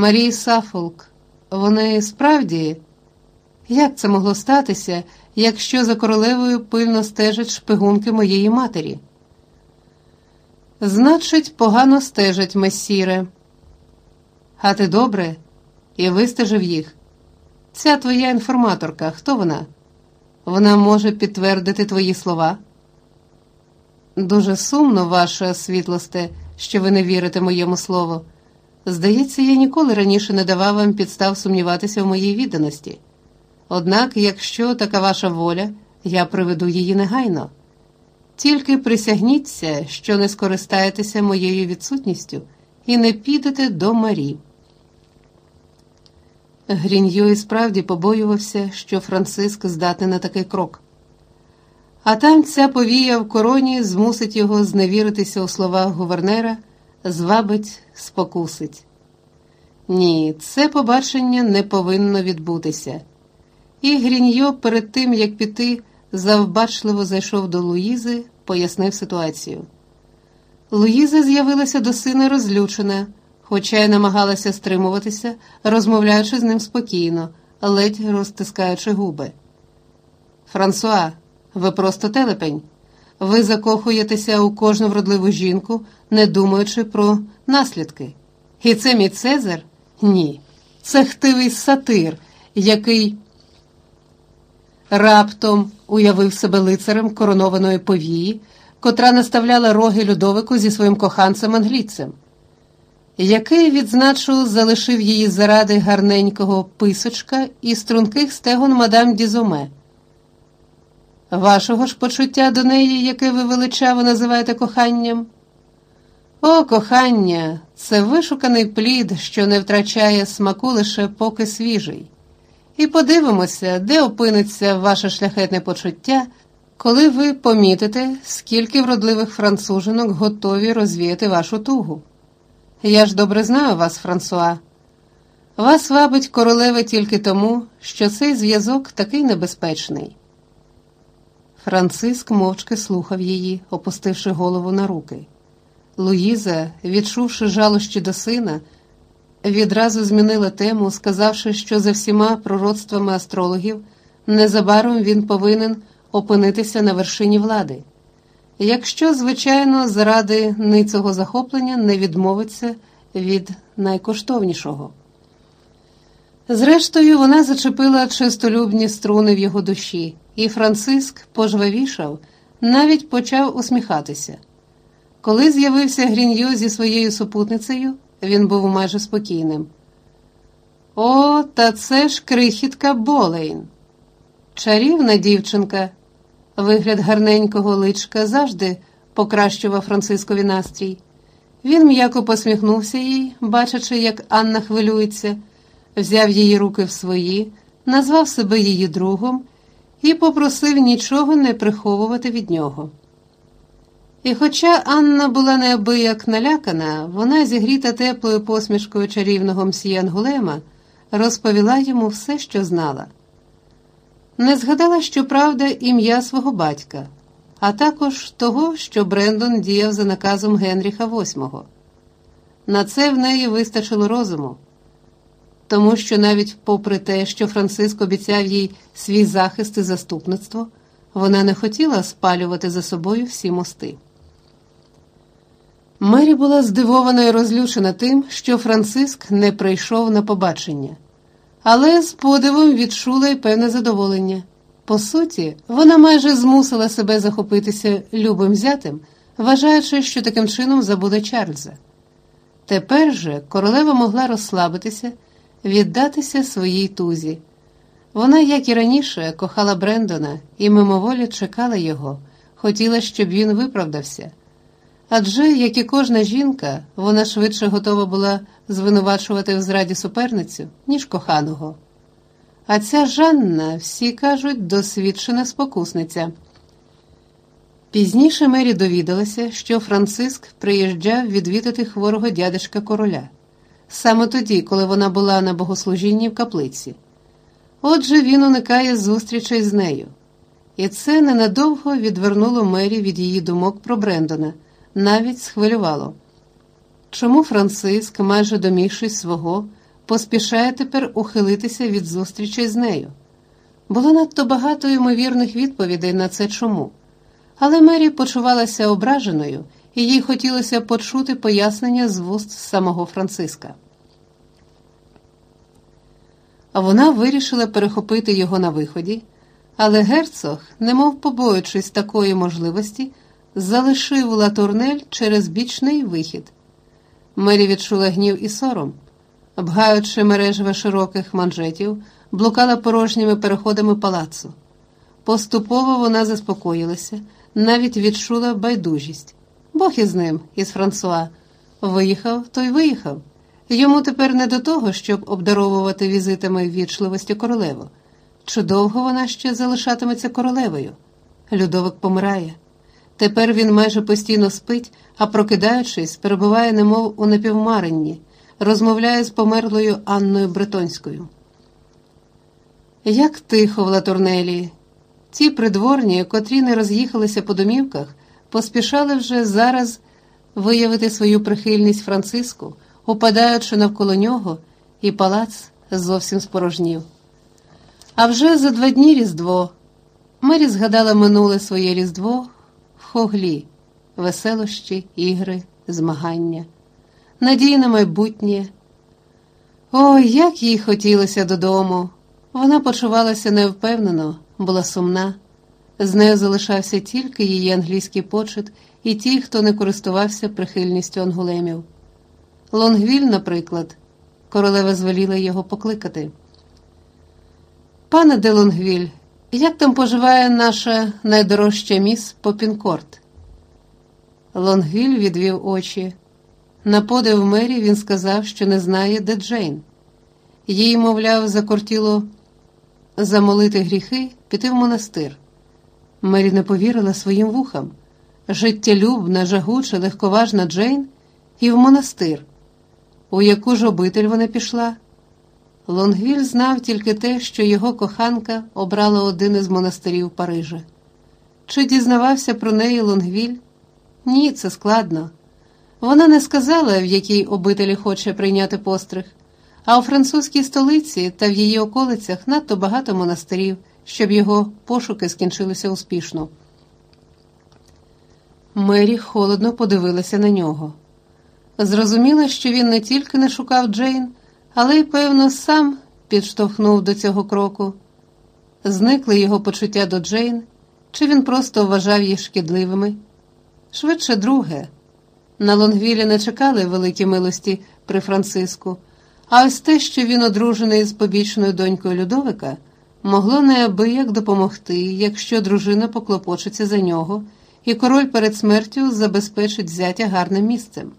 Марії Сафолк, вони справді. Як це могло статися, якщо за королевою пильно стежать шпигунки моєї матері? Значить, погано стежать, месіре. А ти добре і вистежив їх. Ця твоя інформаторка, хто вона? Вона може підтвердити твої слова. Дуже сумно, ваша світлосте, що ви не вірите моєму слову. Здається, я ніколи раніше не давав вам підстав сумніватися в моїй відданості. Однак, якщо така ваша воля, я приведу її негайно. Тільки присягніться, що не скористаєтеся моєю відсутністю і не підете до Марі. Гріньо і справді побоювався, що Франциск здатний на такий крок. А там ця повія в короні змусить його зневіритися у словах гувернера, звабить, спокусить. Ні, це побачення не повинно відбутися. І Гріньо перед тим, як піти, завбачливо зайшов до Луїзи, пояснив ситуацію. Луїза з'явилася до сина розлючена, хоча й намагалася стримуватися, розмовляючи з ним спокійно, ледь розтискаючи губи. Франсуа, ви просто телепень. Ви закохуєтеся у кожну вродливу жінку, не думаючи про наслідки. І це мій Цезар? Ні. Це хтивий сатир, який раптом уявив себе лицарем коронованої повії, котра наставляла роги Людовику зі своїм коханцем англійцем, який, відзначу, залишив її заради гарненького писочка і струнких стегон мадам Дізоме. Вашого ж почуття до неї, яке ви величаво називаєте коханням? О, кохання, це вишуканий плід, що не втрачає смаку лише поки свіжий. І подивимося, де опиниться ваше шляхетне почуття, коли ви помітите, скільки вродливих францужинок готові розвіяти вашу тугу. Я ж добре знаю вас, Франсуа. Вас вабить королева тільки тому, що цей зв'язок такий небезпечний. Франциск мовчки слухав її, опустивши голову на руки. Луїза, відчувши жалощі до сина, відразу змінила тему, сказавши, що за всіма пророцтвами астрологів незабаром він повинен опинитися на вершині влади. Якщо, звичайно, заради ницього захоплення не відмовиться від найкоштовнішого. Зрештою, вона зачепила чистолюбні струни в його душі, і Франциск пожвавішав, навіть почав усміхатися. Коли з'явився Гріньо зі своєю супутницею, він був майже спокійним. О, та це ж крихітка Болейн. Чарівна дівчинка. Вигляд гарненького личка завжди покращував Францискові настрій. Він м'яко посміхнувся їй, бачачи, як Анна хвилюється, взяв її руки в свої, назвав себе її другом і попросив нічого не приховувати від нього. І хоча Анна була неабияк налякана, вона, зігріта теплою посмішкою чарівного мсьє Ангулема, розповіла йому все, що знала. Не згадала, щоправда, ім'я свого батька, а також того, що Брендон діяв за наказом Генріха VIII. На це в неї вистачило розуму, тому що навіть попри те, що Франциск обіцяв їй свій захист і заступництво, вона не хотіла спалювати за собою всі мости. Мері була здивована і розлючена тим, що Франциск не прийшов на побачення, але з подивом відчула й певне задоволення. По суті, вона майже змусила себе захопитися любим зятем, вважаючи, що таким чином забуде Чарльза. Тепер же королева могла розслабитися, віддатися своїй тузі. Вона, як і раніше, кохала Брендона і мимоволі чекала його, хотіла, щоб він виправдався. Адже, як і кожна жінка, вона швидше готова була звинувачувати в зраді суперницю, ніж коханого. А ця Жанна, всі кажуть, досвідчена спокусниця. Пізніше Мері довідалася, що Франциск приїжджав відвідати хворого дядечка короля, саме тоді, коли вона була на богослужінні в каплиці. Отже, він уникає зустрічей з нею. І це ненадовго відвернуло Мері від її думок про Брендона навіть схвилювало. Чому Франциск, майже домігшись свого, поспішає тепер ухилитися від зустрічі з нею. Було надто багато ймовірних відповідей на це чому. Але Мері почувалася ображеною, і їй хотілося почути пояснення з вуст самого Франциска. Вона вирішила перехопити його на виході, але герцог, немов побоюючись такої можливості, залишив латурнель через бічний вихід. Мері відчула гнів і сором, бгаючи мережеве широких манжетів, блукала порожніми переходами палацу. Поступово вона заспокоїлася, навіть відчула байдужість. Бог із ним, із Франсуа. Виїхав, то й виїхав. Йому тепер не до того, щоб обдаровувати візитами ввічливості королеву. Чи довго вона ще залишатиметься королевою? Людовик помирає. Тепер він майже постійно спить, а прокидаючись, перебуває, немов у напівмаренні, розмовляє з померлою Анною Бретонською. Як тихо в латурнелі. Ті придворні, котрі не роз'їхалися по домівках, поспішали вже зараз виявити свою прихильність Франциску, упадаючи навколо нього, і палац зовсім спорожнів. А вже за два дні Різдво Мері згадала минуле своє Різдво в хоглі, веселощі, ігри, змагання, надії на майбутнє. Ой, як їй хотілося додому. Вона почувалася невпевнено, була сумна. З нею залишався тільки її англійський почет і ті, хто не користувався прихильністю ангулемів. Лонгвіль, наприклад, королева звеліла його покликати. Пане де Лонгвіль, як там поживає наша найдорожча міс Попінкорт? Лонгвіль відвів очі. На подив мері він сказав, що не знає, де Джейн. Їй, мовляв, закортіло замолити гріхи, піти в монастир. Мері не повірила своїм вухам. Життєлюбна, жагуча, легковажна Джейн і в монастир. У яку ж обитель вона пішла? Лонгвіль знав тільки те, що його коханка обрала один із монастирів Парижа. Чи дізнавався про неї Лонгвіль? Ні, це складно. Вона не сказала, в якій обителі хоче прийняти постриг, а у французькій столиці та в її околицях надто багато монастирів, щоб його пошуки скінчилися успішно. Мері холодно подивилася на нього. Зрозуміла, що він не тільки не шукав Джейн, але й, певно, сам підштовхнув до цього кроку. Зникли його почуття до Джейн, чи він просто вважав їх шкідливими. Швидше друге. На Лонгвілі не чекали великі милості при Франциску, а ось те, що він одружений з побічною донькою Людовика, могло неабияк допомогти, якщо дружина поклопочеться за нього, і король перед смертю забезпечить зятя гарним місцем.